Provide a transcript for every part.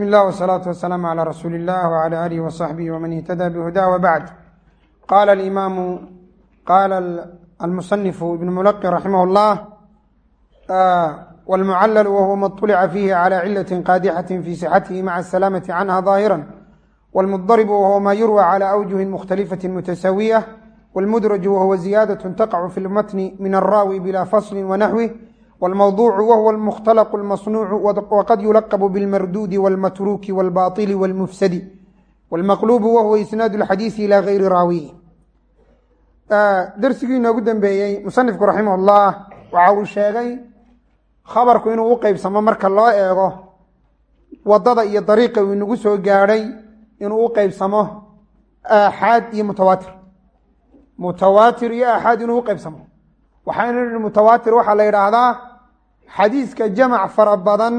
بسم الله والصلاة والسلام على رسول الله وعلى آله وصحبه ومن اهتدى بهداه وبعد قال الإمام قال المصنف ابن ملقي رحمه الله آه والمعلل وهو ما اطلع فيه على علة قادحة في صحته مع السلامة عنها ظاهرا والمضرب وهو ما يروى على أوجه مختلفة متساوية والمدرج وهو زيادة تقع في المتن من الراوي بلا فصل ونحوه والموضوع وهو المختلق المصنوع وقد يلقب بالمردود والمتروك والباطل والمفسد والمقلوب وهو إسناد الحديث إلى غير راويه darsigii inoogu dambeeyey musanifku raximah ullah waxa uu sheegay khabarku inuu u qeybsamo marka loo eego wadada iyo dariiqa uu inagu soo gaadhay inuu u qeybsamo aaxaad iyo mutawaatir mutawaatir iyo aaxaad inuu u qeybsamo waxaynu nihi mutawaatir waxaa la yidhaahdaa xadiiska jamac fara badan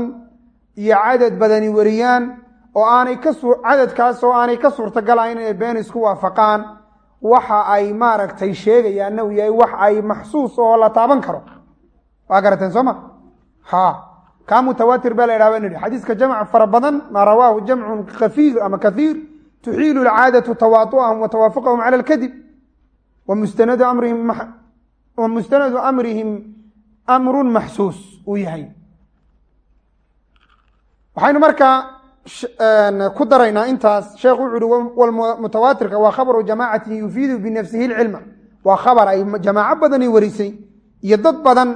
iyo cadad badani wariyaan oo aanay ka cadadkaas oo aanay ka suurtagalayn inay been isku waafaqaan waxa ay maaragtay sheegayaanna uu yahay wax ay maxsuus oo la taaban karo. Waa garateen soo ma? Ha. Kaa mutawaatir baa la yidhahda nihi xadiiska jamc fara badan maa rawaahu jamcun kafiir ama kahiir tuxiilu alcaadatu tawaadu'ahum wa tawaafuqahum cala alkadib wa mustanadu amrihim amrun maxsuus uu yahay. Waxaynu markaa ku daraynaa intaas. Sheekhu wuxu uhi mutawaatirka waa khabaru jamaacatin yufiidu binafsihi lcilma. Waa khabar ay jamaaco badani warisay iyo dad badan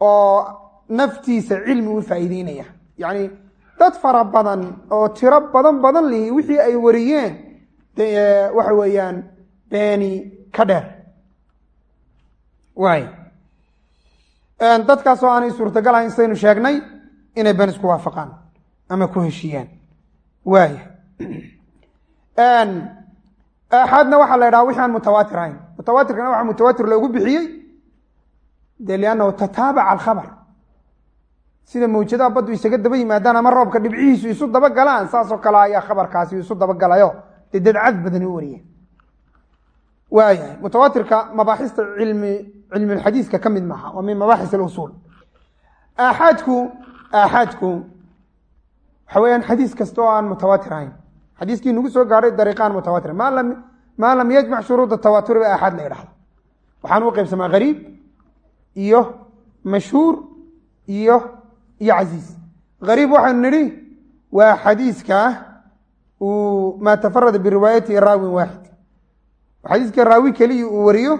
oo naftiisa cilmi u faa'iideynaya. Yacni dad fara badan oo tiro badan badan lihi wixii ay wariyeen waxa weeyaan beeni ka dheer. Waay dadkaasoo aanay suurtagal ahayn sidaynu sheegnay inay been isku waafaqaan ama ku heshiiyaan. Waaya aaxaadna waxaa la ydhaha wixi aan mutawaatir ahayn. Mutawaatirkana waxaa mutawaatir loogu bixiyey de liannahu tataabaca alkhabar. Sida mawjadaha baddu isaga daba yimaadaan ama roobka dhibcihiisu isu daba galaan saasoo kale ayaa khabarkaasi isu dabagalayo dee dadcad badani u wariya waayahay mutawaatirka mabaaxista cilmi cilmilxadiiska ka mid maaha waa min mabaaxis alusuul. Aaxaadku aaxaadku waxa weyaan xadiis kasta oo aan mutawaatir ahayn. Xadiiskii nagu soo gaadhay dariiqaan mutawaatir. Maa lam yajmac shuruuda tawaaturi ba aaxaad la yidhahdo waxaan u qeybsamaa gariib iyo mashhuur iyo iyo casiiz gariib waxaynu nidhi waa xadiiska maa tafarada biriwaayatihi raawin waaxid xadiiska raawi keliya uu wariyo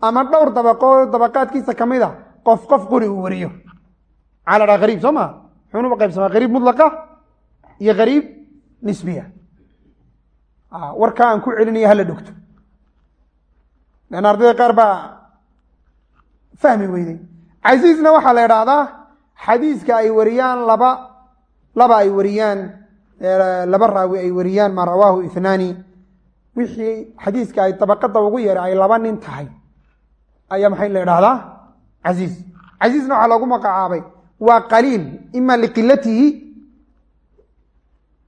ama dhowr dabaqoo dabaqaadkiisa ka mid a qof qof quri uu wariyo. Maxaa la soo maa muxuunuba qaybsamaa gariib mudlaqa? Iyo gariib nisbiya. Warkaa aan ku celinaya hala dhogto lan ardayda qaar baa fahmi weyday. Casiizna waxaa la idhaahdaa xadiiska ay wariyaan laba laba ay wariyaan laba raawi ay wariyaan maa rawaahu ithnaani wixii xadiiska ay dabaqada ugu yeeray ay laba nin tahay ayaa maxay la idhahdaa casiiz casiizna waxaa loogu magacaabay. Waa qaliil ima liqilatihi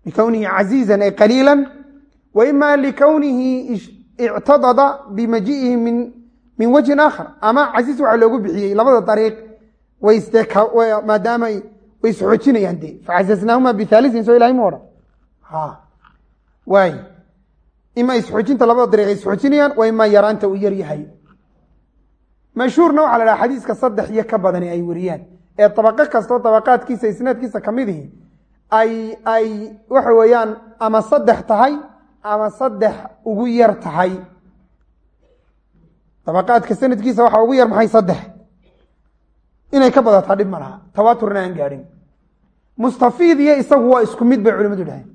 likownihi casiizan ay qaliila wa likownihi ictadada bimaji'ihi min min wajhin aakhar. Ama casiiz waxaa loogu bixiyey labada dariiq maadaama way isxoojinayaan de facasasnaahuma bihaalisin soo ilahay ma odhan waay ima isxoojinta labada dariiq ay isxoojinayaan wa ima yaraanta uu yar yahay mashhuurna waxaa la xadiiska saddex iyo ka badani ay wariyaan. Ee dabaqo kastoo dabaqaadkiisa isnaadkiisa ka midihi ay ay waxa weeyaan ama saddex tahay ama saddex ugu yar tahay. Dabaqaadka sanadkiisa waxaa ugu yar maxay saddex? Inay ka badataa dhib ma tawaaturna aan gaadhin. Mustafiid iyo isagu waa isku mid bay culimadu dhaheen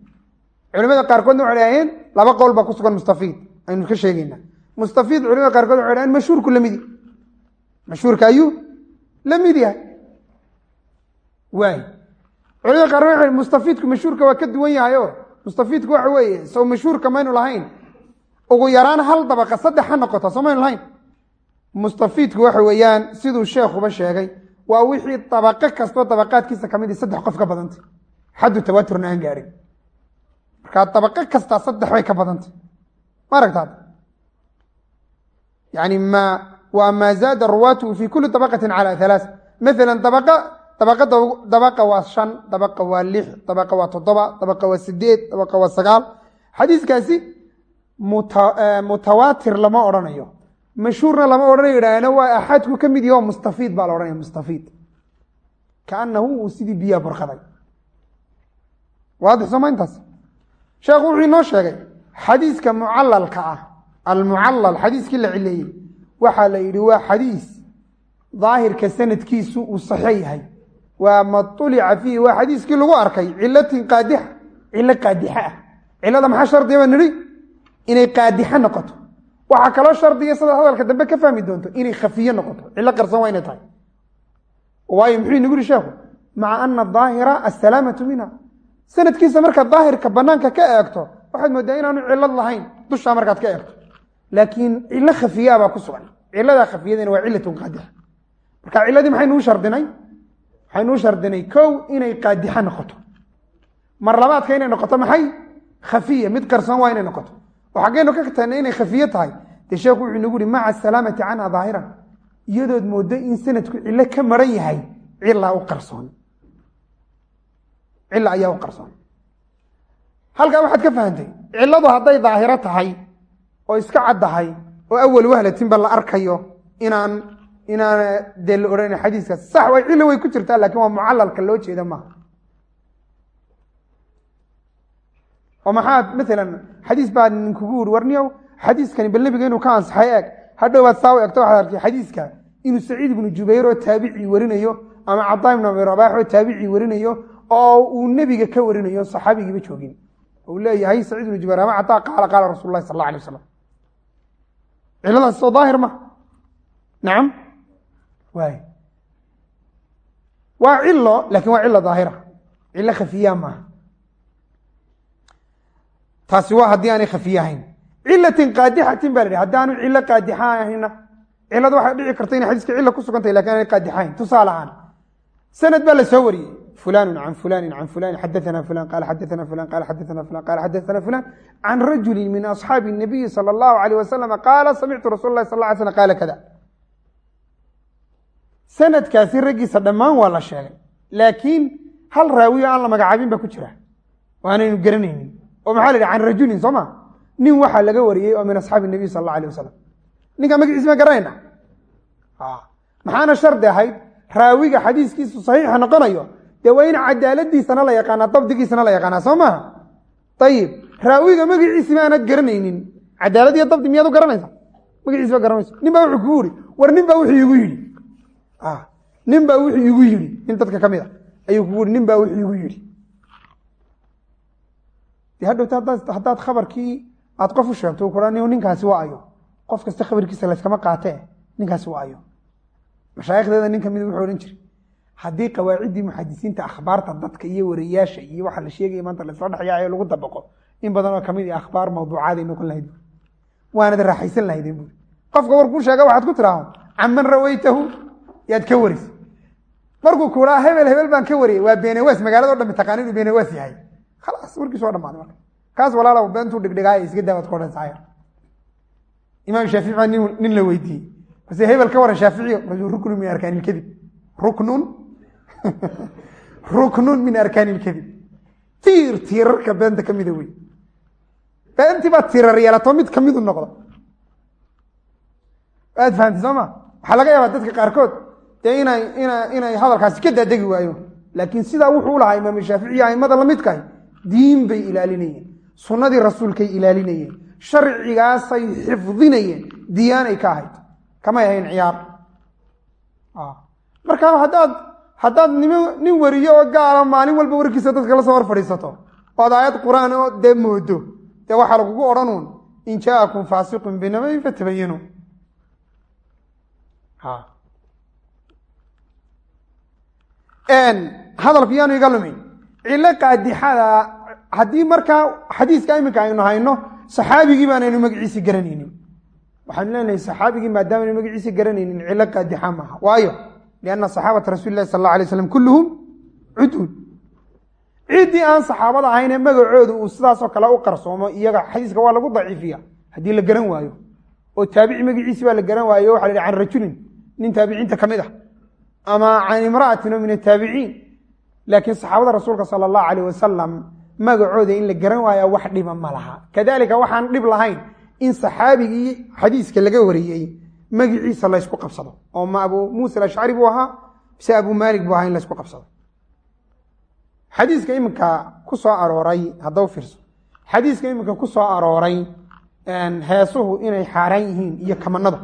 culimada qaarkoodna waxay dhaheen laba qowl baa ku sugan mustafiid. Aynu ka sheegeyna mustafiid culimada qaarkood waxay dhaheen mashhuurku lamidi mashhuurka ayuu la mid yahay. Waay culimada qaarna waxay mustafiidku mashhuurka waa ka duwan yahay o mustafiidku waxa weeye sow mashhuurka maynu lahayn ugu yaraan hal dabaqa saddex ha noqota soo maynu lahayn. Mustafiidku waxa weeyaan siduu sheekhuba sheegay waa wixii dabaqo kastoo dabaqaadkiisa ka mid i saddex qof ka badantay. Xaddu tawaaturna aan gaadhin markaa dabaqo kastaa saddex bay ka badantay. Ma aragtaad? Yani ma waa maa zaada ruwaatuhu fi kuli dabaqatin cala halaa maala dabaqada dabaqa waa shan dabaqa waa lix dabaqa waa toddoba dabaqa waa sideed dabaqa waa sagaal. Xadiiskaasi mutawaatir lama odhanayo. Mashhuurna lama odhanayo idhaahna waa axadku ka mid yaho mustafiid baa la odhanaya mustafiid. Kaanahu uu sidii biyaha burqaday. Waadix sooma intaas? Sheekhu wuxuu inoo sheegay xadiiska mucalalka ah almucalal xadiiskii la waxaa la yidhi waa xadiis. Daahirka sanadkiisu uu saxiix yahay. Waa maطulica fiihi waa xadiiskii lagu arkay. Cilatin qaadixa. Cilo qaadixa ah. Cilada maxaa shardiya baa nidhi? Inay qaadixa noqoto. Waxaa kaloo shardiya sidaad hadalka dambe ka fahmi doonto inay khafiye noqoto. Cilo qarsan waa inay tahay. Waayo muxuu inagu yihi sheekhu maca ana daahira assalaamatu minha sanadkiisa markaad daahirka banaanka ka eegto waxaad moodaa inaanu cilad lahayn dushaa markaad ka eegto. Laakiin cilo khafiyaa baa ku sugan ciladaa khafiyadina waa cilatun qaadixa marka ciladii maxaynuu shardinay? Waxaynuu shardinay? Kow inay qaadixa noqoto. Mar labaadka inay noqoto maxay? Khafiya mid qarsoon waa inay noqoto. Oo xaggeynu ka katana inay khafiye tahay dee sheekhu wuxuu inagu yihi maca asalaamati canha daahiran iyadood moodo in sanadku cilo ka maran yahay cilaa u qarsoon. Cila ayaa u qarsoon. Halkaa waxaad ka fahantay ciladu hadday daahiro tahay oo iska caddahay oo awal wahlatinba la arkayo inaan inaan dee la odhana xadiiskaas sax way cilo way ku jirtaa laakiin waa mucalalka loo jeeda maaha oo maxaad maalan xadiis baa ninkugu uri warniyow xadiiskani bal nebiga inuu ka ansaxay eeg. Hadhowaad saa u egto waxaad arkay xadiiska inuu saciid ibnu jubayr oo taabicii warinayo ama cadaa ibnu abi rabaax oo taabicii warinayo oo uu nebiga ka warinayo saxaabigiiba joogin. U leeyahay saciid ibnu jubayr ama cadaa qaala qaala rasul sal alla alay wasalam ciladaas soo daahir ma. Nacam waay waa cilo laakiin waa cilo daahira. Cilo khafiya maaha taasi waa haddii aanay khafiye ahayn. Cilatin qaadixatin ba la hi haddaanu cilo qaadixa ahayna cilada waxay dhici karta inay xadiiska cilo ku sugantahy laakiin aanay qaadixahayn tusaale sanad baa la soo wariyey fulanu can fulani can fulani xadaana fulan qala xadaana fulan qala xadaana fulan qala xadaana fulan can rajuli min asxaabi الnabiyi salى اllahu alayh wasalam qaala samictu rasul lah sal ly slm qaala kada sanadkaasi raggiisa dhammaan waa la sheegay laakiin hal raawiyo aan la magacaabin ba ku jira oo aanaynu garanaynin oo maxaa la yidhi can rajulin soo ma nin waxaa laga wariyey oo min asxaabi nabiy sal alla alay wasalam ninka magaciisa ma garanayna maxaana shardi ahayd raawiga xadiiskiisu saxiixa noqonayo dee waa in cadaaladiisana la yaqaanaa dabdigiisana la yaqaanaa soo maaha ayib raawiga magaciisi ma aanad garanaynin. Cadaalad iyo dabdi miyaad u garanaysa magaciisi ba garanayso. Nin baa wuxuu kugu war nin baa wuxuu igu yidhi. Nin baa wuxuu igu yidhi. Nin dadka ka mid a ayuu kugu nin baa wuxuu igu yidhi. De hadhowta haddaad khabarkii aad qof u sheegto kua ninkaasi waa qof kasta khabarkiisa layskama qaatee ninkaasi waa ayo. Nin ka mid wuxuu odhan jiray haddii qawaaciddii muxadisiinta akhbaarta dadka iyo wariyaasha iyo waxa la sheegaya maanta laisla dhexyaayo lagu dabaqo in badanoo ka mid a akhbaar mawduucaaday noqon lahayd. Waanad raaxaysan lahaydeen bui qofka warkuu sheega waxaad ku tiraahdo canman rawaytahu yaad ka warisa markuu kuraa hebel hebel baan ka wariyay waa beenawaas magaalado dhan taqaan inuu beenawaas yahay. Khalaas warkiis waa dhamaaday marka. Kaas walaalow beentuu dhigdhigaaya iska daawad ku odhansaaya imaam shaafici nin la weydiiyey. Base hebel ka waran shaaficiyo ruknun min arkaan ilkadib ruknun ruknun min arkaan ilkadib tiir tiirarka beenta ka mida wey beentii baa tiirar yeelato mid kamidu noqdo. Waad fahamtay soo waxaa laga yaabaa dadka qaarkood dee inay ina inay hadalkaasi ka daadegi waayo. Laakiin sidaa wuxuu lahaa imaam shaafici aimada lamidkahay diin bay ilaalinayeen. Sunnadii rasuulkay ilaalinayeen. Sharcigaasay xifdinayeen. Diyaanay ka ahayd. Kamay ahayn ciyaar. Marka haddaad haddaad nim nin wariyo oo gaala maalin walba warkiisa dadka la soo hor fadhiisato ood aayad qur'aan oo dee moodo. Dee waxaa lagugu odhanuun in jaa'akum faasiqun binabayin fatabayanu hadalku yaanu iga lumin. Cilo qaadixada haddii markaa xadiiska iminka aynu hayno saxaabigii baanaynu magaciisi garanaynin. Waxaanu leenahay saxaabigii maadaamanu magaciisi garanaynin cilo qaadixa maaha. Waayo lianna saxaabata rasuli lahi sal alla alay slam kulluhum cuduul ciddii aan saxaabada ahaynee magacooda uu sidaasoo kale u qarsoomo iyaga xadiiska waa lagu daciifiya haddii la garan waayo oo taabici magaciisi baa la garan waayo waxa la yidhi can rajulin nin taabiciinta ka mid ah ama can imra'atin oo min ataabiciin laakiin saxaabada rasuulka sala allahu alayh wasalam magacooda in la garan waaya wax dhiba ma laha kadalika waxaan dhib lahayn in saxaabigii xadiiska laga wariyey magiciisa laysku qabsado. Oo ma abu muusa alashcari buu ahaa mise abu maalik buu ahaa in laysku qabsado. Xadiiska iminka ku soo arooray haddau fiirso. Xadiiska iminka ku soo arooray heesuhu inay xaaraan yihiin iyo kamanada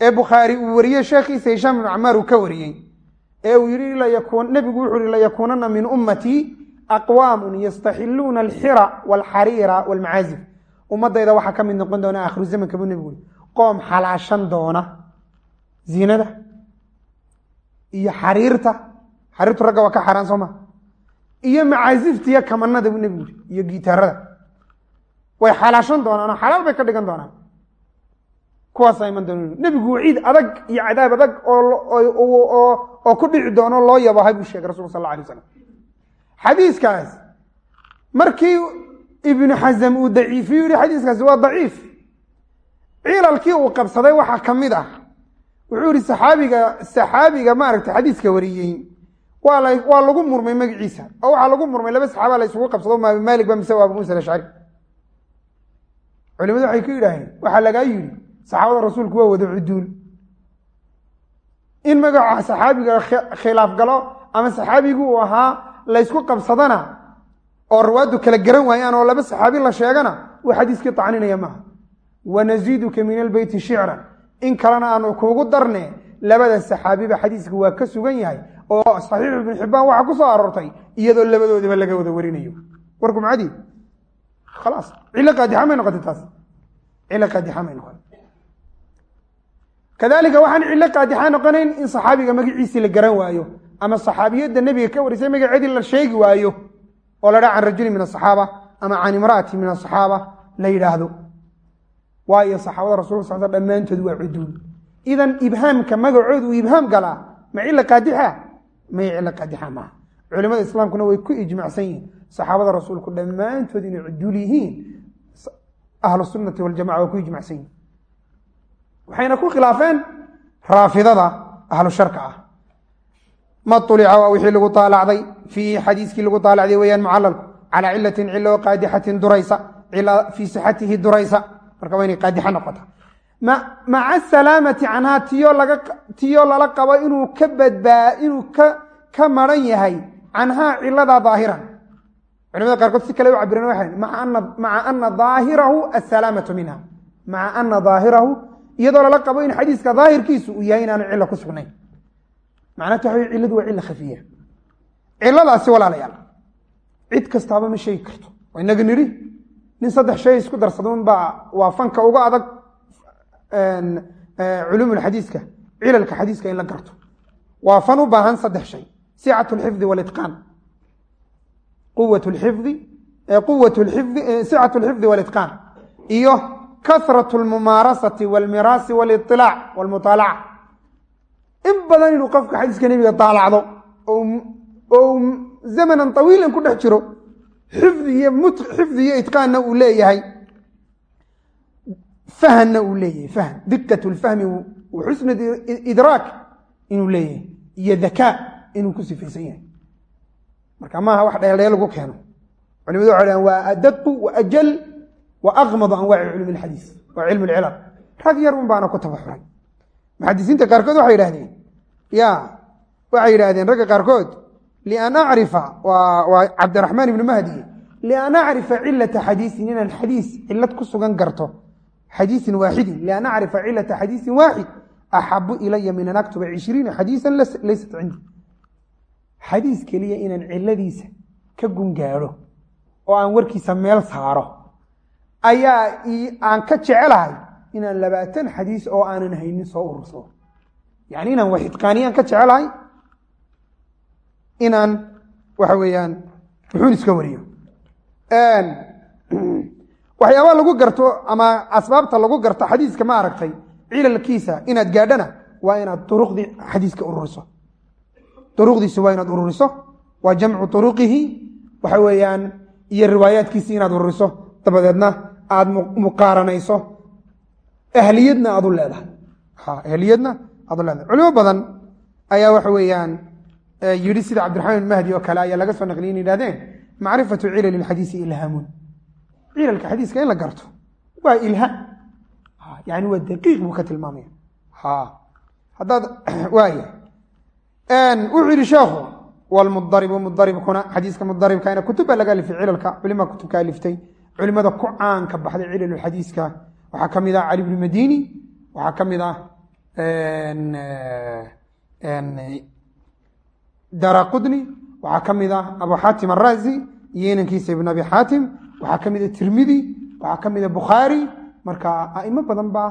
ee bukhaari uu wariyey sheekhiisa hishaam ibnu camaar uu ka wariyey. Ee uu yihi nebigu wuxuu yihi layakuunana min ummatii aqwaamun yastaxiluuna alxira walxariira walmacaazif ummadayda waxaa ka mid noqon doona aakhiru zamanka buu nebigu yiri qoom xalaashan doona. Zinada iyo xariirta. Xariirtu ragga waa ka xaaraan soo ma? Iyo macaasifta iyo kamanada buu nebigu yiri iyo gitaarada. Way xalaashan doonaan oo xalaal bay ka dhigan doonaan. Kuwaasaa iman doon nebigu waciid adag iyo cadaab adag oo ku dhici doono loo yabahay buu sheegay rasulka sal la alay slam xadiiskaas markii ibnu xasam uu daciifiyu yihi xadiiskaasi waa daciif cilalkii uu qabsaday waxaa ka mid ah. Wuxuu yihi saxaabiga saxaabiga maaragtay xadiiska wariyey waa la waa lagu murmay magaciisa oo waxaa lagu murmay laba saxaaba la isugu qabsado ma maalik ba mise waa abu muusa alashcari culimadu waxay ku yidhaaheen waxaa lagaa yidhi saxaabada rasuulku waa wada cuduul. In magaca saxaabiga khilaaf galo ama saxaabigu uu ahaa laysku qabsadana oo rawaaddu kala garan waayaan oo laba saxaabi la sheegana uu xadiiskii tacninaya maaha wanaziiduka min albeyti shicran in kalena aanu kuugu darne labada saxaabiba xadiiska waa ka sugan yahay oo saxiixu ibnu xibbaan waxaa ku soo aroortay iyadoo labadoodiba laga wada warinayo warku macadii khalaas cilo qaadixa may noqotay taas cilo qaadixa may noqotay kadalika waxaan cilo qaadixa noqonayn in saxaabiga magaciisii la garan waayo ama saxaabiyadda nebiga ka warisay magaceedii la sheegi waayo oo la dhaha can rajulin min asaxaaba ama can imra'atin min asaxaaba la yidhaahdo waayo saxaabada rasulka sal dhammaantood waa cuduul. Idan ibhaamka magacoodu uu ibhaam galaa ma cilo qaadixa may cilo qaadixa maaha. Culimada islaamkuna way ku ijmacsan yihiin. Saxaabada rasuulku dhammaantood inay cuduul yihiin ahlu sunnati waljamaca waa ku ijmacsan yihiin waxayna ku khilaafeen raafidada ahlu sharka ah. Ma ulica waa wixii lagu taalacday fiihi xadiiskii lagu taalacday weeyaan mucalalku calaa cilatin cilo qaadixatin duraysa fii sixatihi duraysa marka waa inay qaadixa noqota maca asalaamati canhaa tiyo lala qabo inuu ka badbaa inuu ka maran yahay canhaa ciladaa daahiran. Culimada qaarkood si kale u cabireen waxay maca ana daahirahu asalaamatu minha. Maca ana daahirahu iyadoo lala qabo in xadiiska daahirkiisu uu yahay inaanu cilo ku sugnayn macnata waxa cilladu waa cilla khafiya. Ciladaasi walaalayaal. Cid kastaaba ma sheegi karto. Oo inaga nidhi nin saddex shay isku darsaduun baa waa fanka uga adag culuumulxadiiska cilalka xadiiska in la garto. Waa fan u baahan saddex shay sicat lxifdi walitqaan quwat lxifdi quwat lxifdi sicatu lxifdi walitqaan iyo kahrat lmumaarasati walmiraasi waliطilaac walmutaalaca in badan inuu qofka xadiiska nebiga daalacdo oo zamanan طawiilan ku dhex jiro xifdi iyo xifdi iyo itqaanna uu leeyahay. Fahanna uu leeyahay fahm diqat lfahmi xusn idraak inuu leeyahay iyo dakaa inuu ku sifaysan yahay. Marka maaha wax dheeldheel lagu keeno. Culimadu waxay dhahan waa adaqu wa ajal wa akmadu anwaaci culum اlxadiis waa cilm اlcilal rag yar un baana ku tabaxuray muxadisiinta qaarkood waxay yidhahdeen ya waxay yidhahdeen ragga qaarkood lian acrifa waa cabdiraxmaan ibnu mahdi lian acrifa cilata xadiisin inaan xadiis cilad ku sugan garto xadiisin waaxidin lian acrifa cilata xadiisin waaxid axabu ilaya min an aktuba cishriina xadiisan laysat cindi xadiis keliya inaan ciladiisa ka gungaadho oo aan warkiisa meel saaro ayaa aan ka jecelahay inaan labaatan xadiis oo aanan haynin soo urursado yani inaan wax itqaaniyaan ka jecelahay inaan waxa weeyaan wuxuun iska wariyo. Waxyaabaa lagu garto ama asbaabta lagu garto xadiiska ma aragtay cilalkiisa inaad gaadhana waa inaad duruqdii xadiiska ururiso duruqdiisi waa inaad ururiso waa jamcu turuqihi waxa weeyaan iyo riwaayaadkiisi inaad ururiso dabadeedna aada muqaaranayso. Ahliyadna aad u leedahay. Ahliyadna aad u leedahay. Culimo badan ayaa waxa weeyaan yidhi sida cabdiraxmaan mahdi oo kale ayaa laga soo naqliyay in yidhahdeen macrifatu cilali lxadiisi ilhaamun cilalka xadiiska in la garto waa ilhaam yani waa daqiiq buu ka tilmaamaya haddaad waaya wuxuu yihi sheekhu wlmudaribu mudaribkuna xadiiska mudaribkana kutub baa laga alifay cilalka culima kutub ka aliftay culimada ku caanka baxday cilalu xadiiska. Waxaa ka mid ah cali bnu madini waxaa ka mid ah dara waxaa ka mid ah abu xaatim arazi iyo inankiisa ibn abi xaatim waxaa ka mid a tirmidi waxaa ka mid a bukhaari. Marka aimo badan baa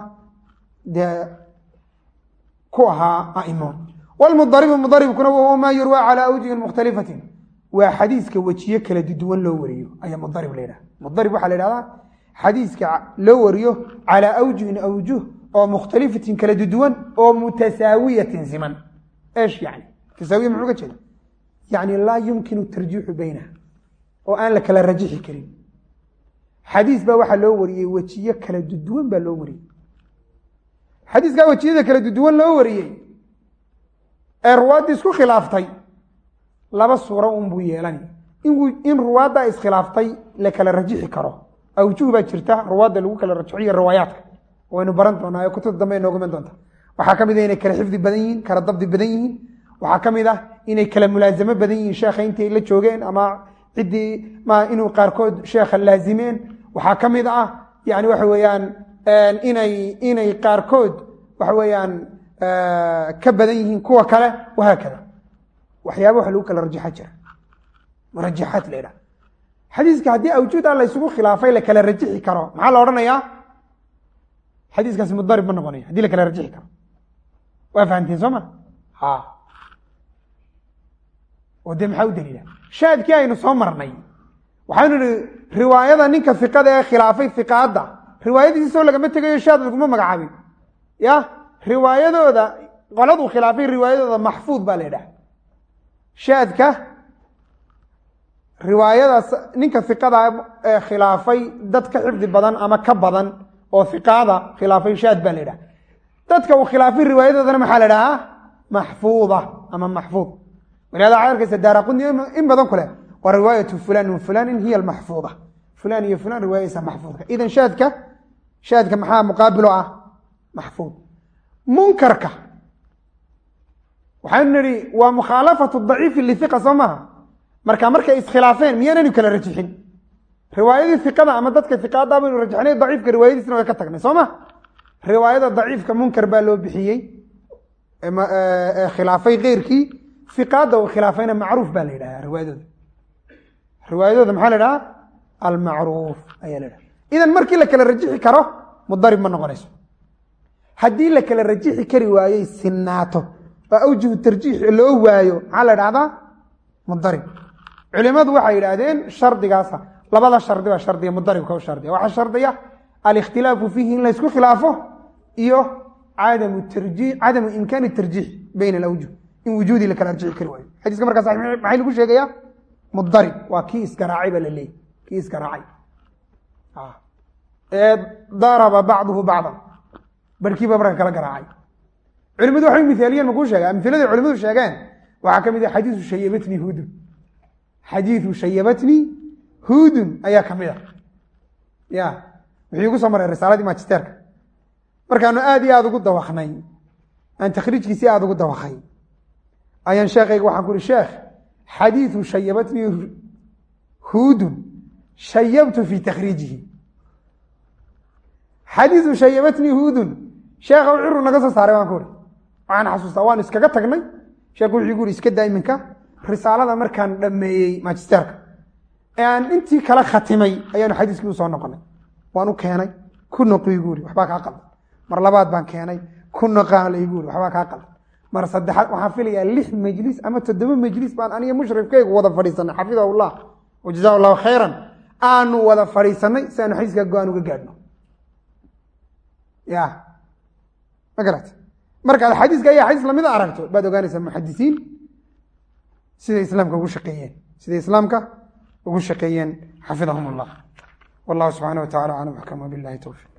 dee ku ahaa aimo wlmudaribu mudaribkuna wahuwa maa yurwaa calaa awjihin mukhtalifatin waa xadiiska wejiye kala duwan loo wariyo ayaa mudarib la yidhaha mudarib waxaa la yidhahdaa xadiiska loo wariyo calaa awjihin awjuh oo mukhtalifatin kala duwan oo mutasaawiyatin siman. Esh yani tasaawiya muxuu ka jeeda? Yani laa yumkinu tarjiixu baynaha oo aan la kala rajixi karin. Xadiis baa waxaa loo wariyey wejiye kala duduwan baa loo wariyey. Xadiiskaa wejiyada kala duduwan loo wariyey ee ruwaaddii isku khilaaftay laba suuro unbuu yeelani. In ruwaaddaa iskhilaaftay la kala rajixi karo. Awjuh baa jirta ruwaadda lagu kala rajixiyo riwaayaadka. Waynu baran doonaa ee kutubta dambe inoogu iman doonta. Waxaa ka mid ah inay kala xifdi badan yihiin kala dabdi badan yihiin waxaa ka mid ah inay kala mulaasamo badan yihiin sheekha intay la joogeen ama ciddii inuu qaarkood sheekha laazimeen. Waxaa ka mid ah yani waxa weeyaan inay inay qaarkood waxa weeyaan ka badan yihiin kuwa kale wahaakada waxyaaba waxa lagu kala rajaxa jira. Murajaxaat la yidhaha. Xadiiska haddii awjuuda la ysugu khilaafay la kala rajixi karo. Maxaa la odhanayaa? Xadiiskaasi mudarib ma noqonayo haddii la kala rajixi karo. Waa fahamtiin soo ma oo dee maxaa u daliila? Shaadkii aynu soo marnay. Waxaynu nihi riwaayada ninka fiqada ee khilaafay fiqaadda riwaayadiisoo lagama tegayo shaad laguma magacaabin. Ya riwaayadooda qoladuu khilaafay riwaayadooda maxfuud baa la yidhaha shaadka riwaayadaas ninka fiqada ee khilaafay dad ka xifdi badan ama ka badan oo fiqaada khilaafay shaad baa la yidhaha dadka uu khilaafay riwaayadoodana maxaa la dhahaa maxfuuda ama maxfuud walihada waxaad arkaysa daaraquni in badan ku leh waa riwaayatu fulan min fulanin hiya almaxfuuda fulan iyo fulan riwaayadiisa maxfuudka idan shaadka shaadka maxaa muqaabilo ah? Maxfuud munkarka. Waxaynu nihi waa mukhaalafatu daciifi lihiqa soo maaha marka markay iskhilaafeen miyaanaynu kala rajixin? Riwaayadii iqada ama dadka iqaada baynu rajaxnay daciifka riwaayadiisna way ka tagnay soo ma? Riwaayada daciifka munkar baa loo bixiyey khilaafay keyrkii iqaada uu khilaafayna macruuf baa la yidhaha riwaayadooda. Riwaayadooda maxaa la idhaha almacruuf ayaa la dhaha idan markii la kala rajixi karo mudarib ma noqonayso. Haddii la kala rajixi kari waayey sinaato oo awjuhu tarjiix loo waayo maxaa la dhahdaa mudarib. Culimadu waxay yidhaahdeen shardigaasa. Labada shardi baa shardiya mudaribka u shardiya. Waxaa shardiya alikhtilaafu fiihi in laysku khilaafo iyo cadamu imkaani tarjiix bayna alawjuh in wujuudii la kala rajixi kari waayo xadiiska markaas maxay lagu sheegayaa? Mudarib waa kii isgaraacay baa la leeyay. Kii isgaraacay ee daraba bacduhu bacdan. Barhkiiba marka kala garaacay. Culimadu waxay miaaliyeen makuu sheega amilada culimadu sheegeen? Waxaa ka mid ah xadiisu shayabatni hudun xadiidu shayabatni hudun ayaa ka mid a ya. Wuxuu igu soo maray risaaladii magisterka markaanu aad iyo aada ugu dawaknay aan takhriijkiisii aada ugu dawakay ayaan sheekayga waxaan ku sheekh xadiidu shayabatni hudun shayabtu fi takhriijihi. Xadiidu shayabatni hudun sheekha ciru naga soo saaray baan ku uri waxaan xasuustaa waanu iskaga tagnay. Sheekhu wuxuu igu uri iska daa iminka risaalada markaan dhameeyey magisterka ee aan intii kala khatimay ayaanu xadiiskii u soo noqonay. Waan u keenay ku noqo igu uri waxbaa kaa qaldan mar labaad baan keenay ku noqaala igu uri waxbaa kaa qaldan mar saddexaad waxaan filayaa lix majlis ama toddoba majlis baan aniga mushrifkaygu wada fadhiisanay. Xafidahu llah wajazaa llahu khayran. Aanu wada fadhiisanay si aanu xadiiskaa go'aan uga gaadhno. Ya. Ma garat? Markaad xadiiska ayaa xadiis lamida aragto. Baad ogaanaysaa muxadisiin siday islaamka ugu shaqeeyeen. Siday islaamka ugu shaqeeyeen. Xafidahum allah wallahu subxaana wa tacala aclam axkam wabilahi towfiq